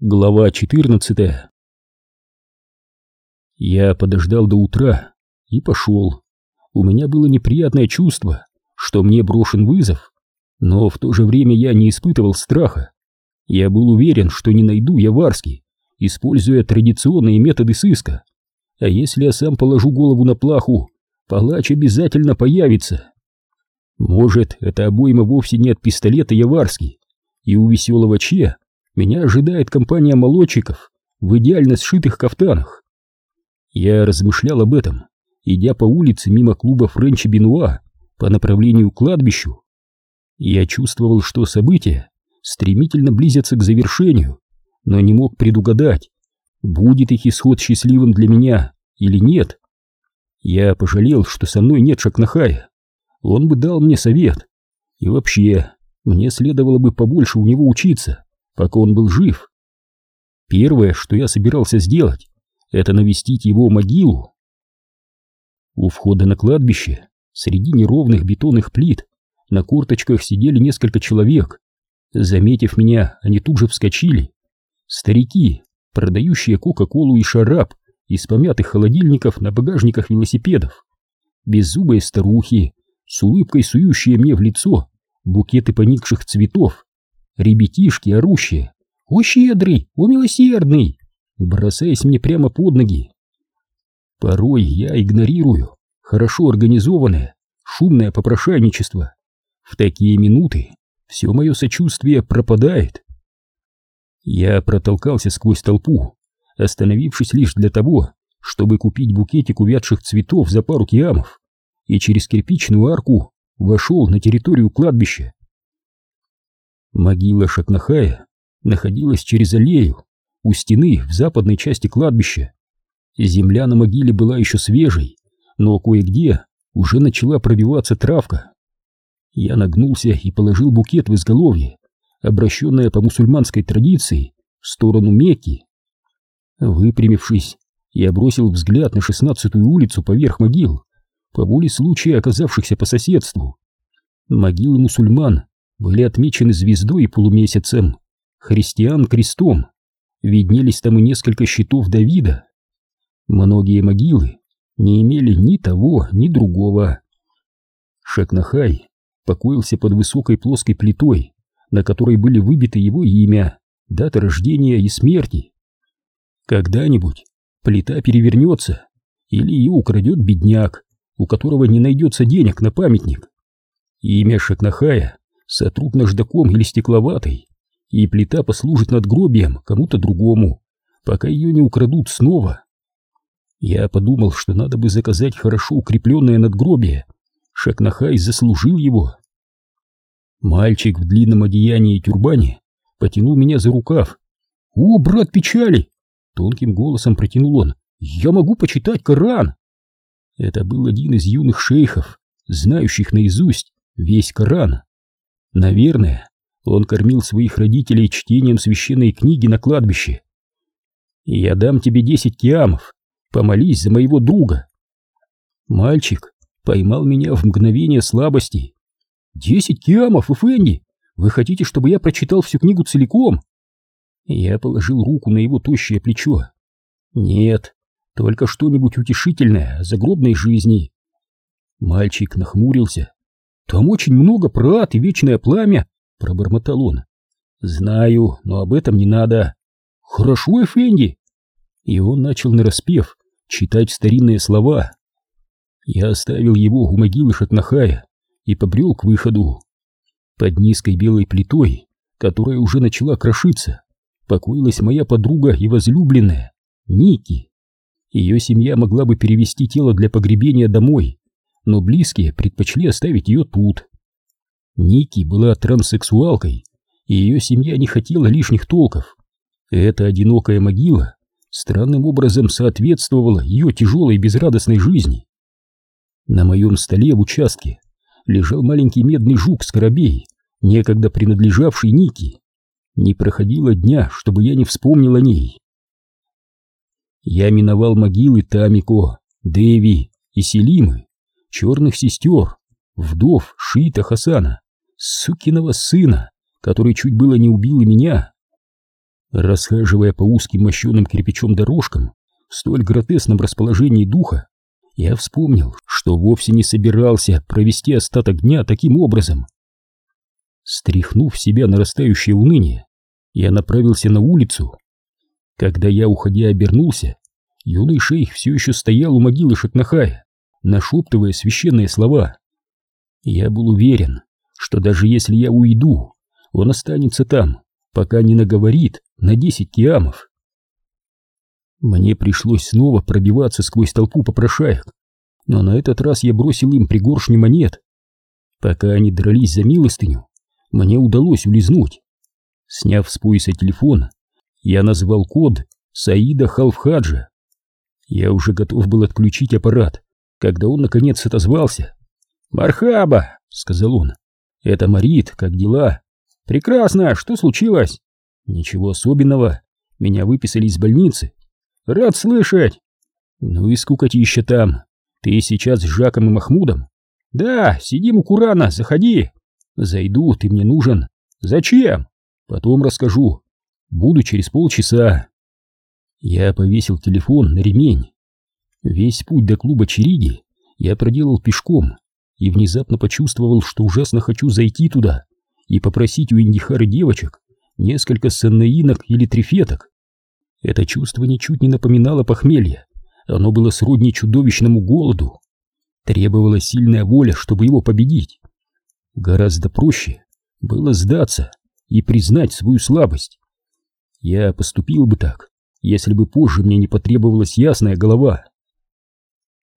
Глава 14 Я подождал до утра и пошел. У меня было неприятное чувство, что мне брошен вызов, но в то же время я не испытывал страха. Я был уверен, что не найду я Варский, используя традиционные методы сыска. А если я сам положу голову на плаху, палач обязательно появится. Может, это обойма вовсе не от пистолета Яварский, и у веселого Че меня ожидает компания молодчиков в идеально сшитых кафтанах. Я размышлял об этом, идя по улице мимо клуба Френча Бенуа по направлению к кладбищу. Я чувствовал, что события стремительно близятся к завершению, но не мог предугадать, будет их исход счастливым для меня или нет. Я пожалел, что со мной нет Шакнахая. Он бы дал мне совет. И вообще, мне следовало бы побольше у него учиться пока он был жив. Первое, что я собирался сделать, это навестить его могилу. У входа на кладбище, среди неровных бетонных плит, на корточках сидели несколько человек. Заметив меня, они тут же вскочили. Старики, продающие кока-колу и шарап из помятых холодильников на багажниках велосипедов. Беззубые старухи, с улыбкой сующие мне в лицо букеты поникших цветов ребятишки орущие «О щедрый! О милосердный!» бросаясь мне прямо под ноги. Порой я игнорирую хорошо организованное, шумное попрошайничество. В такие минуты все мое сочувствие пропадает. Я протолкался сквозь толпу, остановившись лишь для того, чтобы купить букетик увядших цветов за пару киамов, и через кирпичную арку вошел на территорию кладбища. Могила Шакнахая находилась через аллею у стены в западной части кладбища. Земля на могиле была еще свежей, но кое-где уже начала пробиваться травка. Я нагнулся и положил букет в изголовье, обращенное по мусульманской традиции в сторону Мекки. Выпрямившись, я бросил взгляд на шестнадцатую улицу поверх могил, по воле случая оказавшихся по соседству. Могилы мусульман были отмечены звездой и полумесяцем, христиан крестом, виднелись там и несколько щитов Давида. Многие могилы не имели ни того, ни другого. Шакнахай покоился под высокой плоской плитой, на которой были выбиты его имя, дата рождения и смерти. Когда-нибудь плита перевернется, или ее украдет бедняк, у которого не найдется денег на памятник. Имя Шакнахая сотрут наждаком или стекловатой, и плита послужит надгробием кому-то другому, пока ее не украдут снова. Я подумал, что надо бы заказать хорошо укрепленное надгробие. Шакнахай заслужил его. Мальчик в длинном одеянии и тюрбане потянул меня за рукав. «О, брат печали!» — тонким голосом протянул он. «Я могу почитать Коран!» Это был один из юных шейхов, знающих наизусть весь Коран. Наверное, он кормил своих родителей чтением священной книги на кладбище. «Я дам тебе десять киамов, помолись за моего друга». Мальчик поймал меня в мгновение слабости. «Десять киамов, Эфенди! Вы хотите, чтобы я прочитал всю книгу целиком?» Я положил руку на его тощее плечо. «Нет, только что-нибудь утешительное о загробной жизни». Мальчик нахмурился там очень много про ад и вечное пламя, пробормотал он. Знаю, но об этом не надо. Хорошо, Эфенди. И он начал нараспев читать старинные слова. Я оставил его у могилы Шатнахая и побрел к выходу. Под низкой белой плитой, которая уже начала крошиться, покоилась моя подруга и возлюбленная, Ники. Ее семья могла бы перевести тело для погребения домой, но близкие предпочли оставить ее тут. Ники была транссексуалкой, и ее семья не хотела лишних толков. Эта одинокая могила странным образом соответствовала ее тяжелой безрадостной жизни. На моем столе в участке лежал маленький медный жук-скоробей, некогда принадлежавший Ники. Не проходило дня, чтобы я не вспомнил о ней. Я миновал могилы Тамико, Дэви и Селимы, черных сестер, вдов Шиита Хасана, сукиного сына, который чуть было не убил и меня. Расхаживая по узким мощеным кирпичом дорожкам в столь гротесном расположении духа, я вспомнил, что вовсе не собирался провести остаток дня таким образом. Стряхнув себя нарастающее уныние, я направился на улицу. Когда я, уходя, обернулся, юный шейх все еще стоял у могилы Шатнахая, нашептывая священные слова. Я был уверен, что даже если я уйду, он останется там, пока не наговорит на десять киамов. Мне пришлось снова пробиваться сквозь толпу попрошаек, но на этот раз я бросил им пригоршни монет. Пока они дрались за милостыню, мне удалось улизнуть. Сняв с пояса телефон, я назвал код Саида Халфхаджа. Я уже готов был отключить аппарат, когда он наконец отозвался. «Мархаба!» — сказал он. «Это Марит, как дела?» «Прекрасно! Что случилось?» «Ничего особенного. Меня выписали из больницы. Рад слышать. Ну и скукотища там. Ты сейчас с Жаком и Махмудом? Да, сидим у Курана, заходи. Зайду, ты мне нужен. Зачем? Потом расскажу. Буду через полчаса. Я повесил телефон на ремень. Весь путь до клуба Чериги я проделал пешком и внезапно почувствовал, что ужасно хочу зайти туда и попросить у Индихары девочек несколько саннаинок или трефеток. Это чувство ничуть не напоминало похмелье, оно было сродни чудовищному голоду. Требовалась сильная воля, чтобы его победить. Гораздо проще было сдаться и признать свою слабость. Я поступил бы так, если бы позже мне не потребовалась ясная голова.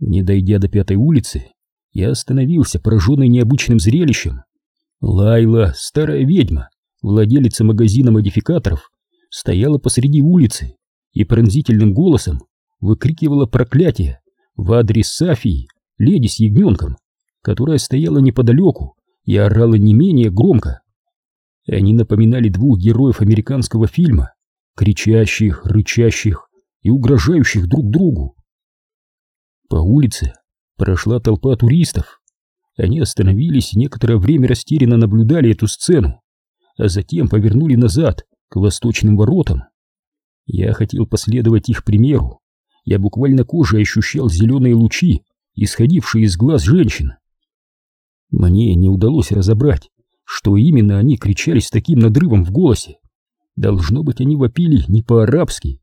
Не дойдя до пятой улицы, я остановился, пораженный необычным зрелищем. Лайла, старая ведьма, владелица магазина модификаторов, стояла посреди улицы и пронзительным голосом выкрикивала проклятие в адрес Сафии, леди с ягненком, которая стояла неподалеку и орала не менее громко. Они напоминали двух героев американского фильма, кричащих, рычащих и угрожающих друг другу. По улице прошла толпа туристов. Они остановились и некоторое время растерянно наблюдали эту сцену, а затем повернули назад к восточным воротам. Я хотел последовать их примеру. Я буквально кожей ощущал зеленые лучи, исходившие из глаз женщин. Мне не удалось разобрать, что именно они кричали с таким надрывом в голосе. Должно быть, они вопили не по-арабски.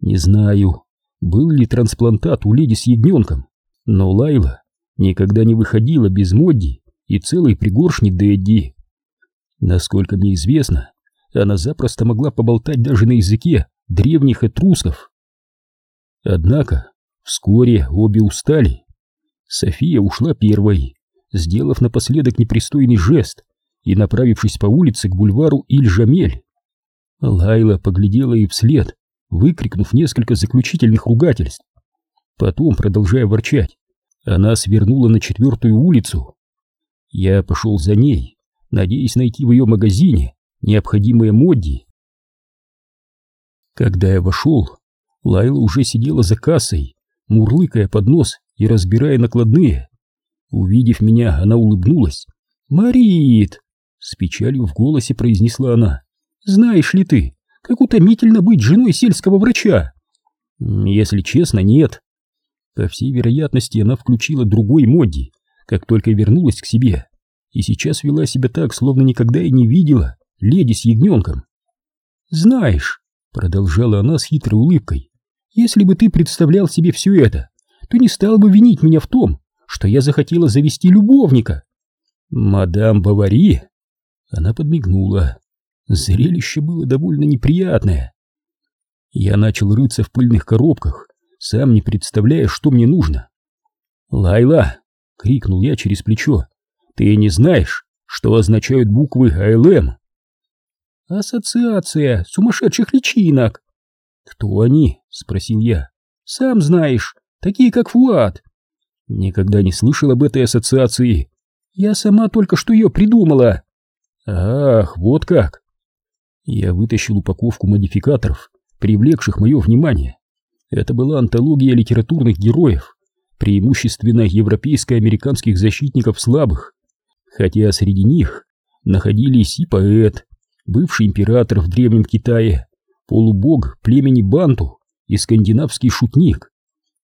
Не знаю, был ли трансплантат у леди с ягненком, но Лайла никогда не выходила без Модди и целой пригоршни Дэдди. Насколько мне известно, она запросто могла поболтать даже на языке древних этрусков. Однако вскоре обе устали. София ушла первой, сделав напоследок непристойный жест и направившись по улице к бульвару Иль-Жамель. Лайла поглядела ей вслед, выкрикнув несколько заключительных ругательств. Потом, продолжая ворчать, она свернула на четвертую улицу. Я пошел за ней, надеясь найти в ее магазине необходимые Модди. Когда я вошел, Лайла уже сидела за кассой, мурлыкая под нос и разбирая накладные. Увидев меня, она улыбнулась. «Марит!» — с печалью в голосе произнесла она. «Знаешь ли ты, как утомительно быть женой сельского врача?» «Если честно, нет». По всей вероятности, она включила другой Модди, как только вернулась к себе, и сейчас вела себя так, словно никогда и не видела леди с ягненком. «Знаешь», — продолжала она с хитрой улыбкой, «если бы ты представлял себе все это, то не стал бы винить меня в том, что я захотела завести любовника». «Мадам Бавари?» Она подмигнула. Зрелище было довольно неприятное. Я начал рыться в пыльных коробках, сам не представляя, что мне нужно. «Лайла!» — крикнул я через плечо. «Ты не знаешь, что означают буквы АЛМ?» «Ассоциация сумасшедших личинок». «Кто они?» — спросил я. «Сам знаешь, такие как Фуат». «Никогда не слышал об этой ассоциации. Я сама только что ее придумала». «Ах, вот как!» Я вытащил упаковку модификаторов, привлекших мое внимание. Это была антология литературных героев, преимущественно европейско-американских защитников слабых, хотя среди них находились и поэт, бывший император в Древнем Китае, полубог племени Банту и скандинавский шутник.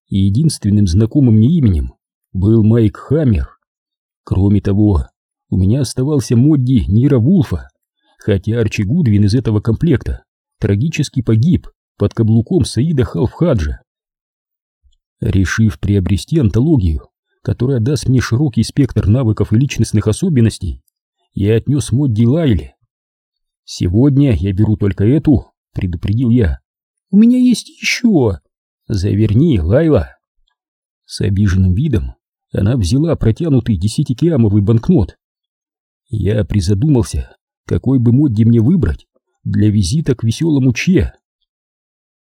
И единственным знакомым мне именем был Майк Хаммер. Кроме того, у меня оставался Модди Нира Вулфа, хотя Арчи Гудвин из этого комплекта трагически погиб под каблуком Саида Халфхаджа. Решив приобрести антологию, которая даст мне широкий спектр навыков и личностных особенностей, я отнес Модди Лайле. «Сегодня я беру только эту», — предупредил я. «У меня есть еще». «Заверни, Лайла». С обиженным видом она взяла протянутый десятикиамовый банкнот. Я призадумался, какой бы Модди мне выбрать для визита к веселому Че.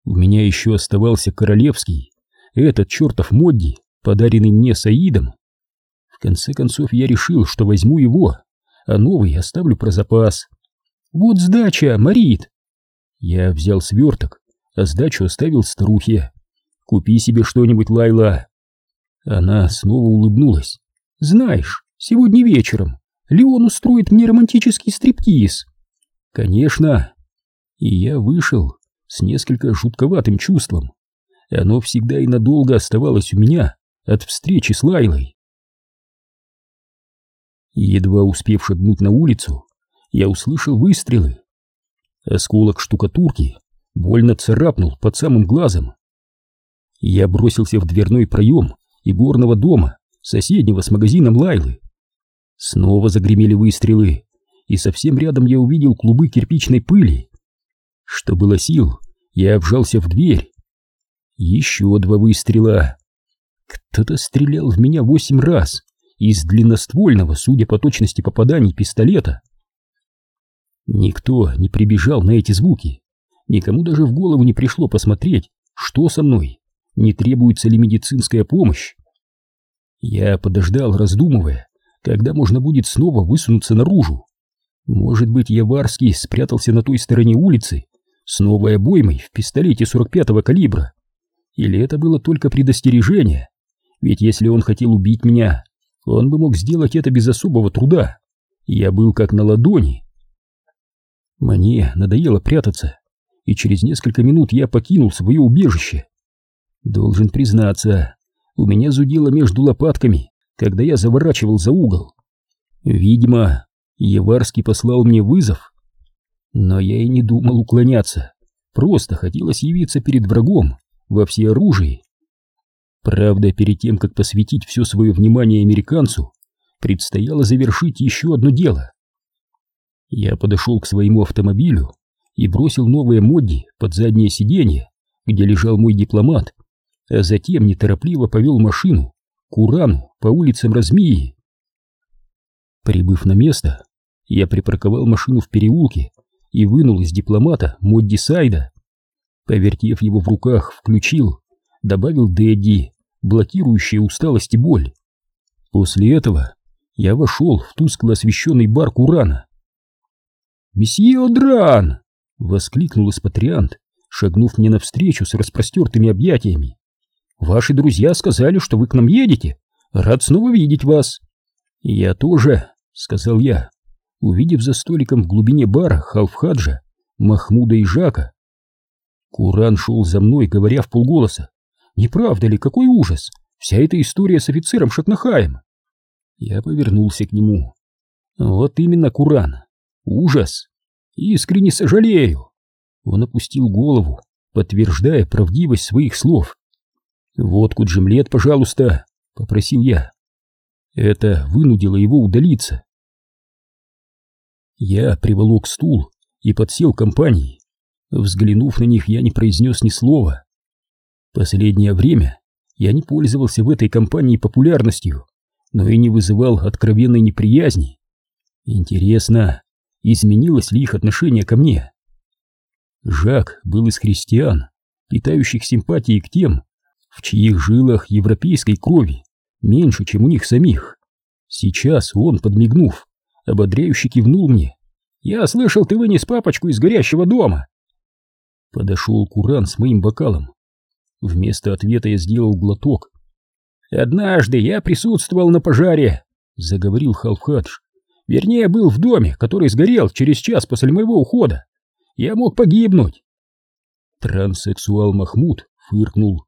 У меня еще оставался королевский, этот чертов Модди, подаренный мне Саидом. В конце концов я решил, что возьму его, а новый оставлю про запас. Вот сдача, Марит. Я взял сверток, а сдачу оставил старухе. Купи себе что-нибудь, Лайла. Она снова улыбнулась. Знаешь, сегодня вечером Леон устроит мне романтический стриптиз. Конечно. И я вышел с несколько жутковатым чувством. Оно всегда и надолго оставалось у меня от встречи с Лайлой. Едва успев шагнуть на улицу, я услышал выстрелы. Осколок штукатурки больно царапнул под самым глазом. Я бросился в дверной проем игорного дома, соседнего с магазином Лайлы. Снова загремели выстрелы, и совсем рядом я увидел клубы кирпичной пыли. Что было сил, я вжался в дверь. Еще два выстрела. Кто-то стрелял в меня восемь раз из длинноствольного, судя по точности попаданий, пистолета. Никто не прибежал на эти звуки. Никому даже в голову не пришло посмотреть, что со мной, не требуется ли медицинская помощь. Я подождал, раздумывая, когда можно будет снова высунуться наружу. Может быть, Яварский спрятался на той стороне улицы с новой обоймой в пистолете 45-го калибра. Или это было только предостережение? Ведь если он хотел убить меня, он бы мог сделать это без особого труда. Я был как на ладони. Мне надоело прятаться, и через несколько минут я покинул свое убежище. Должен признаться, у меня зудело между лопатками, когда я заворачивал за угол. Видимо, Еварский послал мне вызов. Но я и не думал уклоняться, просто хотелось явиться перед врагом во всеоружии. Правда, перед тем, как посвятить все свое внимание американцу, предстояло завершить еще одно дело. Я подошел к своему автомобилю и бросил новые Модди под заднее сиденье, где лежал мой дипломат, а затем неторопливо повел машину к Урану по улицам Размии. Прибыв на место, я припарковал машину в переулке и вынул из дипломата Модди Сайда. Повертев его в руках, включил, добавил Дэдди, блокирующие усталость и боль. После этого я вошел в тускло освещенный бар Курана. «Месье Одран!» — воскликнул Эспатриант, шагнув мне навстречу с распростертыми объятиями. «Ваши друзья сказали, что вы к нам едете. Рад снова видеть вас». «Я тоже», — сказал я, увидев за столиком в глубине бара Халфхаджа, Махмуда и Жака. Куран шел за мной, говоря в полголоса. «Не правда ли, какой ужас! Вся эта история с офицером Шатнахаем!» Я повернулся к нему. «Вот именно, Куран! Ужас! Искренне сожалею!» Он опустил голову, подтверждая правдивость своих слов. «Водку Джемлет, пожалуйста!» — попросил я. Это вынудило его удалиться. Я приволок стул и подсел к компании. Взглянув на них, я не произнес ни слова. Последнее время я не пользовался в этой компании популярностью, но и не вызывал откровенной неприязни. Интересно, изменилось ли их отношение ко мне? Жак был из христиан, питающих симпатии к тем, в чьих жилах европейской крови меньше, чем у них самих. Сейчас он, подмигнув, ободряюще кивнул мне. «Я слышал, ты вынес папочку из горящего дома!» Подошел Куран с моим бокалом. Вместо ответа я сделал глоток. «Однажды я присутствовал на пожаре», — заговорил Халфхадж. «Вернее, был в доме, который сгорел через час после моего ухода. Я мог погибнуть. Транссексуал Махмуд фыркнул.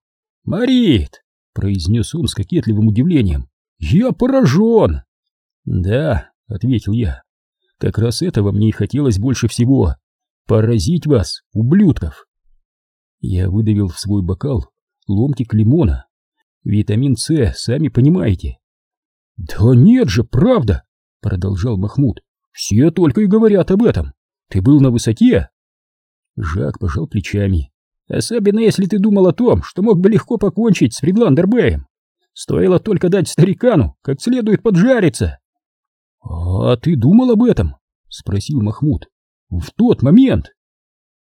«Марит!» — произнес он с кокетливым удивлением. «Я поражен!» «Да», — ответил я, — «как раз этого мне и хотелось больше всего. Поразить вас, ублюдков!» Я выдавил в свой бокал ломтик лимона. Витамин С, сами понимаете. «Да нет же, правда!» — продолжал Махмуд. «Все только и говорят об этом. Ты был на высоте?» Жак пожал плечами. «Особенно если ты думал о том, что мог бы легко покончить с Фридландербеем. Стоило только дать старикану как следует поджариться». «А ты думал об этом?» — спросил Махмуд. «В тот момент!»